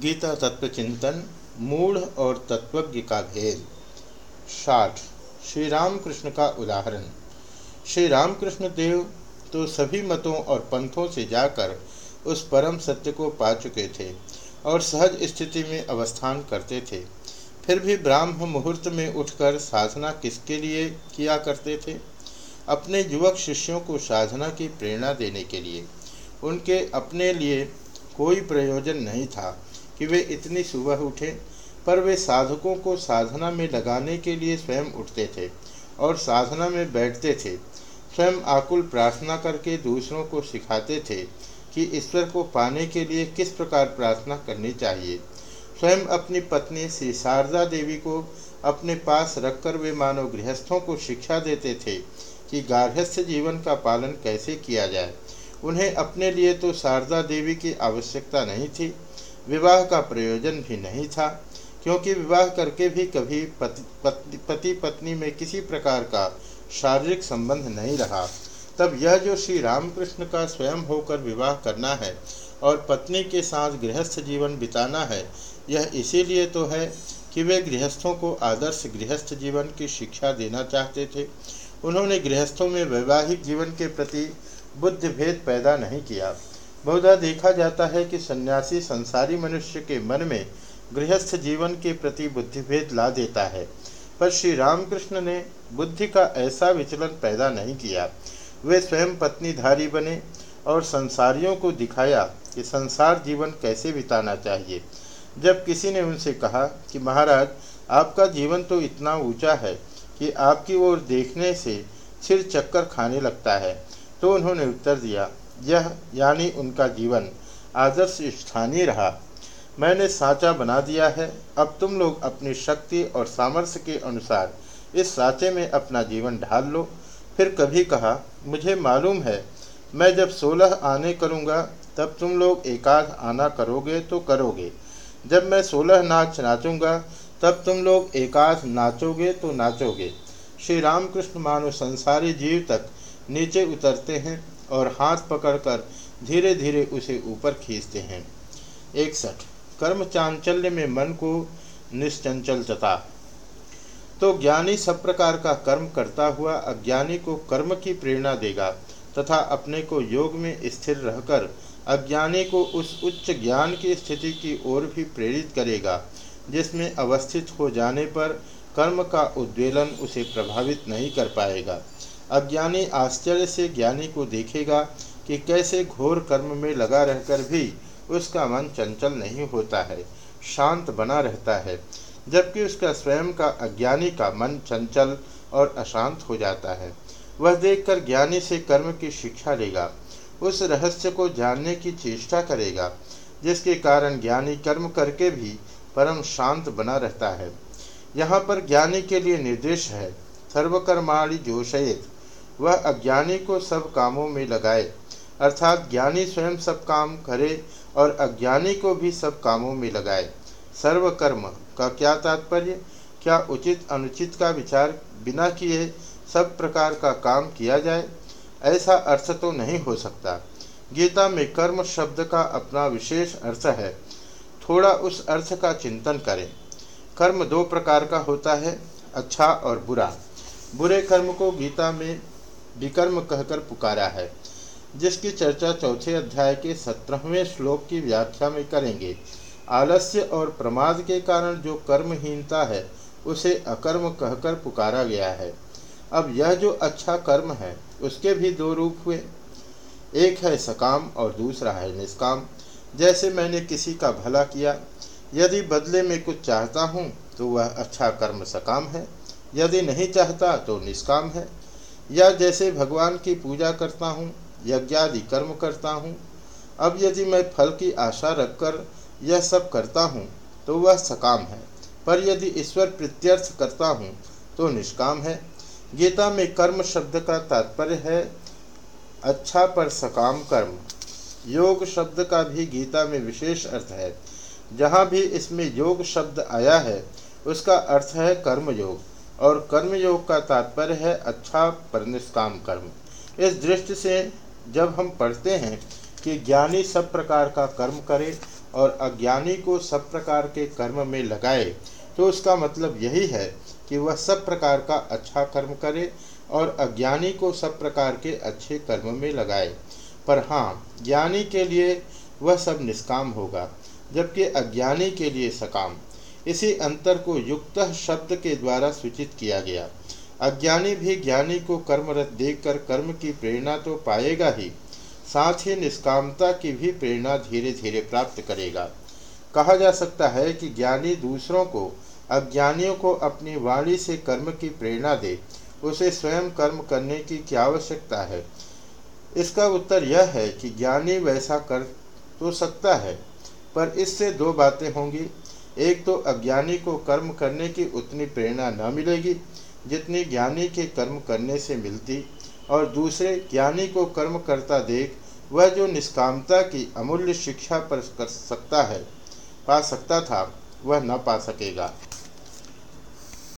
गीता तत्व चिंतन, मूढ़ और तत्वज्ञ का भेद। साठ श्री रामकृष्ण का उदाहरण। श्री रामकृष्ण देव तो सभी मतों और पंथों से जाकर उस परम सत्य को पा चुके थे और सहज स्थिति में अवस्थान करते थे। फिर भी ब्राह्म मुहूर्त में उठकर साधना किसके लिए किया करते थे? अपने युवक शिष्यों को साधना की प्रेरणा देने के लिए। उनके अपने लिए कोई प्रयोजन नहीं था। कि वे इतनी सुबह उठे, पर वे साधकों को साधना में लगाने के लिए स्वयं उठते थे और साधना में बैठते थे। स्वयं आकुल प्रार्थना करके दूसरों को सिखाते थे कि ईश्वर को पाने के लिए किस प्रकार प्रार्थना करनी चाहिए। स्वयं अपनी पत्नी श्री शारदा देवी को अपने पास रखकर वे मानव गृहस्थों को शिक्षा देते थे कि गार्हस्थ्य जीवन का पालन कैसे किया जाए। उन्हें अपने लिए तो शारदा देवी की आवश्यकता नहीं थी विवाह का प्रयोजन भी नहीं था क्योंकि विवाह करके भी कभी पति पत्नी, पति पत्नी में किसी प्रकार का शारीरिक संबंध नहीं रहा। तब यह जो श्री रामकृष्ण का स्वयं होकर विवाह करना है और पत्नी के साथ गृहस्थ जीवन बिताना है यह इसीलिए तो है कि वे गृहस्थों को आदर्श गृहस्थ जीवन की शिक्षा देना चाहते थे। उन्होंने गृहस्थों में वैवाहिक जीवन के प्रति बुद्धि भेद पैदा नहीं किया। बहुधा देखा जाता है कि सन्यासी संसारी मनुष्य के मन में गृहस्थ जीवन के प्रति बुद्धिभेद ला देता है। पर श्री रामकृष्ण ने बुद्धि का ऐसा विचलन पैदा नहीं किया। वे स्वयं पत्नीधारी बने और संसारियों को दिखाया कि संसार जीवन कैसे बिताना चाहिए। जब किसी ने उनसे कहा कि, महाराज, आपका जीवन तो इतना ऊँचा है कि आपकी ओर देखने से सिर चक्कर खाने लगता है तो उन्होंने उत्तर दिया यह यानी उनका जीवन आदर्श स्थानीय रहा। मैंने साँचा बना दिया है। अब तुम लोग अपनी शक्ति और सामर्थ्य के अनुसार इस साँचे में अपना जीवन ढाल लो। फिर कभी कहा, मुझे मालूम है, मैं जब सोलह आने करूँगा, तब तुम लोग एकाध आना करोगे तो करोगे। जब मैं सोलह नाच नाचूँगा, तब तुम लोग एकाध नाचोगे तो नाचोगे। श्री रामकृष्ण मानो संसारी जीव तक नीचे उतरते हैं। और हाथ पकड़कर धीरे धीरे उसे ऊपर खींचते हैं। इकसठ। कर्म चांचल्य में मन को निश्चंचलता तो ज्ञानी सब प्रकार का कर्म करता हुआ अज्ञानी को कर्म की प्रेरणा देगा तथा अपने को योग में स्थिर रहकर अज्ञानी को उस उच्च ज्ञान की स्थिति की ओर भी प्रेरित करेगा, जिसमें अवस्थित हो जाने पर कर्म का उद्वेलन उसे प्रभावित नहीं कर पाएगा। अज्ञानी आश्चर्य से ज्ञानी को देखेगा कि कैसे घोर कर्म में लगा रहकर भी उसका मन चंचल नहीं होता है, शांत बना रहता है, जबकि उसका स्वयं का अज्ञानी का मन चंचल और अशांत हो जाता है। वह देखकर ज्ञानी से कर्म की शिक्षा लेगा, उस रहस्य को जानने की चेष्टा करेगा, जिसके कारण ज्ञानी कर्म करके भी परम शांत बना रहता है। यहाँ पर ज्ञानी के लिए निर्देश है, सर्वकर्माणी जोशयत वह अज्ञानी को सब कामों में लगाए, अर्थात ज्ञानी स्वयं सब काम करे और अज्ञानी को भी सब कामों में लगाए। सर्वकर्म का क्या तात्पर्य? क्या उचित अनुचित का विचार बिना किए सब प्रकार का काम किया जाए? ऐसा अर्थ तो नहीं हो सकता। गीता में कर्म शब्द का अपना विशेष अर्थ है। थोड़ा उस अर्थ का चिंतन करें। कर्म दो प्रकार का होता है अच्छा और बुरा। बुरे कर्म को गीता में विकर्म कहकर पुकारा है, जिसकी चर्चा चौथे अध्याय के सत्रहवें श्लोक की व्याख्या में करेंगे। आलस्य और प्रमाद के कारण जो कर्महीनता है, उसे अकर्म कहकर पुकारा गया है। अब यह जो अच्छा कर्म है, उसके भी दो रूप हुए। एक है सकाम और दूसरा है निष्काम। जैसे मैंने किसी का भला किया, यदि बदले में कुछ चाहता हूँ तो वह अच्छा कर्म सकाम है। यदि नहीं चाहता तो निष्काम है। या जैसे भगवान की पूजा करता हूँ, यज्ञादि कर्म करता हूँ, अब यदि मैं फल की आशा रखकर यह सब करता हूँ तो वह सकाम है। पर यदि ईश्वर प्रत्यर्थ करता हूँ तो निष्काम है। गीता में कर्म शब्द का तात्पर्य है अच्छा पर सकाम कर्म। योग शब्द का भी गीता में विशेष अर्थ है। जहाँ भी इसमें योग शब्द आया है, उसका अर्थ है कर्म योग और कर्म योग का तात्पर्य है अच्छा पर निष्काम कर्म। इस दृष्टि से जब हम पढ़ते हैं कि ज्ञानी सब प्रकार का कर्म करे और अज्ञानी को सब प्रकार के कर्म में लगाए तो उसका मतलब यही है कि वह सब प्रकार का अच्छा कर्म करे और अज्ञानी को सब प्रकार के अच्छे कर्म में लगाए। पर हाँ ज्ञानी के लिए वह सब निष्काम होगा, जबकि अज्ञानी के लिए सकाम। इसी अंतर को युक्त शब्द के द्वारा सूचित किया गया। अज्ञानी भी ज्ञानी को कर्मरत देखकर कर्म की प्रेरणा तो पाएगा ही, साथ ही निष्कामता की भी प्रेरणा धीरे धीरे प्राप्त करेगा। कहा जा सकता है कि ज्ञानी दूसरों को, अज्ञानियों को अपनी वाणी से कर्म की प्रेरणा दे, उसे स्वयं कर्म करने की क्या आवश्यकता है? इसका उत्तर यह है कि ज्ञानी वैसा कर तो सकता है, पर इससे दो बातें होंगी। एक तो अज्ञानी को कर्म करने की उतनी प्रेरणा न मिलेगी, जितनी ज्ञानी के कर्म करने से मिलती, और दूसरे, ज्ञानी को कर्म करता देख, वह जो निष्कामता की अमूल्य शिक्षा पर कर सकता है, पा सकता था, वह न पा सकेगा।